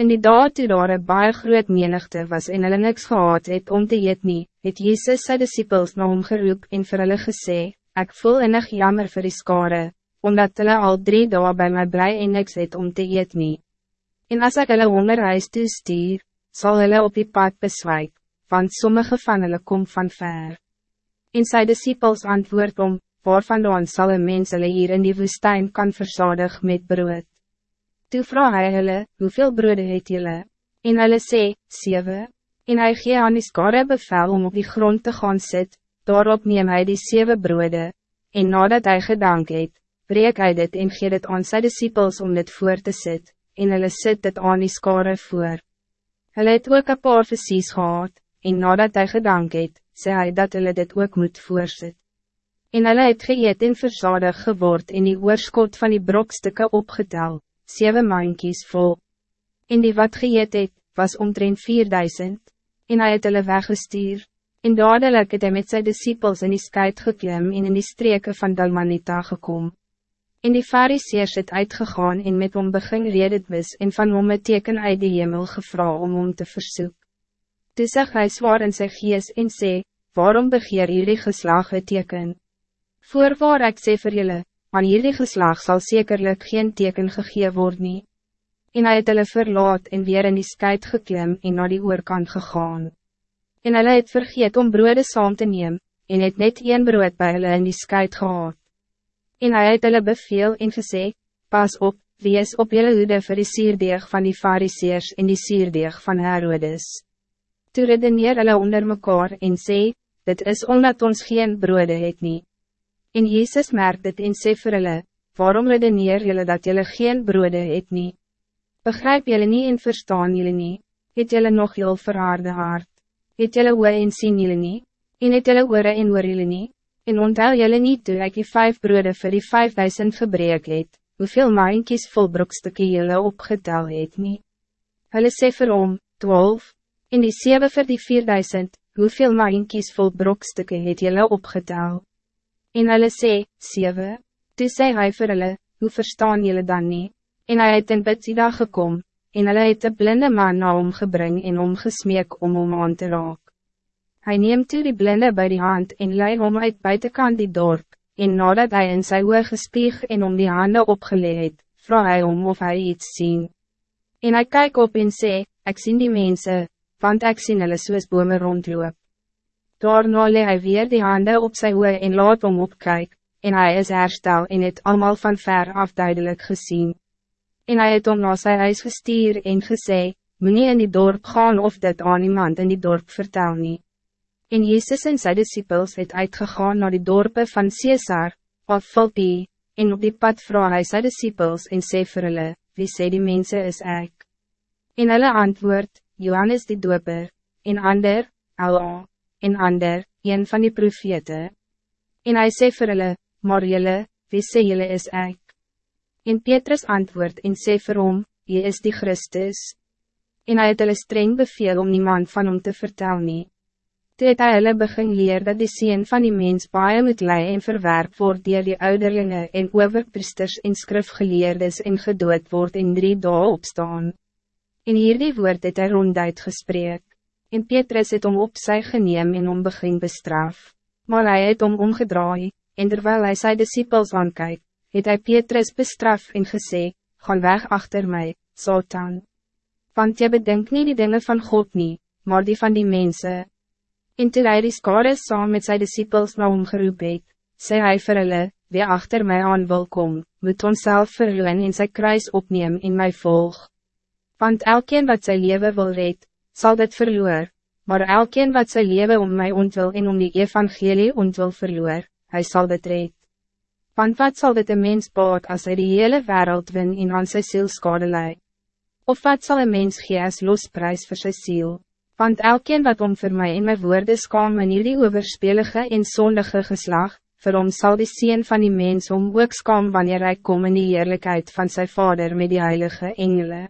In die daad toe daar een baie groot menigte was en hulle niks gehad het om te eet nie, het Jezus sy disciples na hom geroep en vir hulle gesê, Ek voel innig jammer vir die skare, omdat hulle al drie dagen bij my blij en niks het om te eet nie. En as ek hulle hongerhuis toe stuur, sal hulle op die pad beswijk, want sommige van hulle kom van ver. En sy disciples antwoord om, waarvan zal een mens hulle hier in die woestijn kan verzadig met brood. Toe vraag hy hulle, hoeveel broede het julle? En hulle sê, 7. En hy gee aan die skare bevel om op die grond te gaan sit, daarop neem hij die zeven broede, en nadat hij gedank het, breek hij dit en gee dit aan sy disciples om dit voor te sit, en hulle sit dit aan die skare voor. Hulle het ook een paar visies gehad, en nadat hij gedank het, sê hy dat hulle dit ook moet voorsit. En hulle het geëet en verzadig geword en die oorskot van die brokstukken opgetel. 7 mankies vol. En die wat geëet het, was omtrent 4000, en hy het hulle weggestuur, en dadelijk het hy met sy disciples in die skuit geklim en in die streke van Dalmanita gekom. En die fariseers het uitgegaan en met hom begin redetwis en van hom het teken uit die hemel gevra om hom te verzoek. Toe sig hy zwaar in sy gees en sê, waarom begeer jullie geslag het teken? Voorwaar ek sê vir julle, aan hierdie geslag zal zekerlijk geen teken gegee word nie. En hy het hulle verlaat en weer in die skuit geklim en na die oorkant gegaan. En hulle het vergeet om broode saam te neem, en het net een brood bij hulle in die skuit gehad. En hy het hulle beveel en gesê, pas op, wees op julle hoede vir die sierdeeg van die fariseers en die sierdeeg van Herodes. Toe redeneer hulle onder mekaar en sê, dit is omdat ons geen broode het niet. En Jezus merkt het en sê vir hulle, waarom redeneer julle dat julle geen broode het nie? Begrijp julle niet en verstaan julle nie? Het julle nog heel verhaarde hart? Het julle oor en sien julle nie? En het julle oor en oor julle nie? En onthou julle niet toe ek die vijf broode vir die vijfduisend gebreek het, hoeveel maankies vol brokstukke julle opgetel het nie? Hulle sê vir hom, twaalf, en die zeven vir die vierduisend, hoeveel maankies vol brokstukke het julle opgetel? En hulle sê, 7, toe sê hy vir hulle, hoe verstaan jullie dan niet? En hy het in Betsida gekom, en hulle het een blinde man na hom gebring en omgesmeek om hom aan te raak. Hij neemt toe die blinde bij die hand en lei hom uit buitenkant die dorp, en nadat hij in sy oog gespieg en om die handen opgeleid, vraag hij om of hij iets zien. En hij kijkt op en sê, ik zie die mensen, want ik zie hulle soos bome rondloop. Daarna lee hy weer die handen op sy oor en laat hom opkyk, en hij is herstel en het allemaal van ver af duidelijk gezien. En hij het om na sy huis gestuur en gesê, moet nie in die dorp gaan of dit aan iemand in die dorp vertel nie. En Jezus en sy disciples het uitgegaan naar die dorpen van Caesar, of Philippi, en op die pad vraag hy sy disciples en sê vir hulle, wie sê die mensen is ek? En hulle antwoord, Johannes die doper, en ander, Allah en ander, een van die profete. En hij sê vir hulle, maar julle, wie sê julle is ek? En Petrus antwoord en sê vir hom, jy is die Christus. En hij het hulle streng beveel om niemand van hom te vertel nie. Toe het hy hulle begin leer dat die sien van die mens baie moet lei en verwerp word dier die ouderlinge en overpriesters en skrifgeleerdes en gedood word en drie dae opstaan. En hierdie woord het hy ronduit gesprek en Petrus het om op sy geneem en om begin bestraf. Maar hij het om omgedraai, en terwijl hij sy disciples aankyk, het hij Petrus bestraf en gesê, gaan weg achter mij, Satan. Want jy bedenk niet die dingen van God niet, maar die van die mensen. En toe hy die skare saam met sy disciples na omgeroep het, sê hy vir hulle, wie achter mij aan wil kom, moet onszelf verloon en sy kruis opneem in mij volg. Want elkeen wat zijn leven wil red, zal dit verloor, maar elkeen wat zijn leven om mij ontwil en om die evangelie ontwil verloor, hij zal dit red. Want wat zal dit een mens baat als hij die hele wereld win en aan sy ziel skade lei? Of wat zal een mens gee as losprijs voor zijn ziel? Want elkeen wat om voor mij in mijn woorden skam in die overspelige en zondige geslag, vir hom sal die sien van die mens om ook skam wanneer hy kom in die eerlijkheid van zijn vader met die heilige engelen.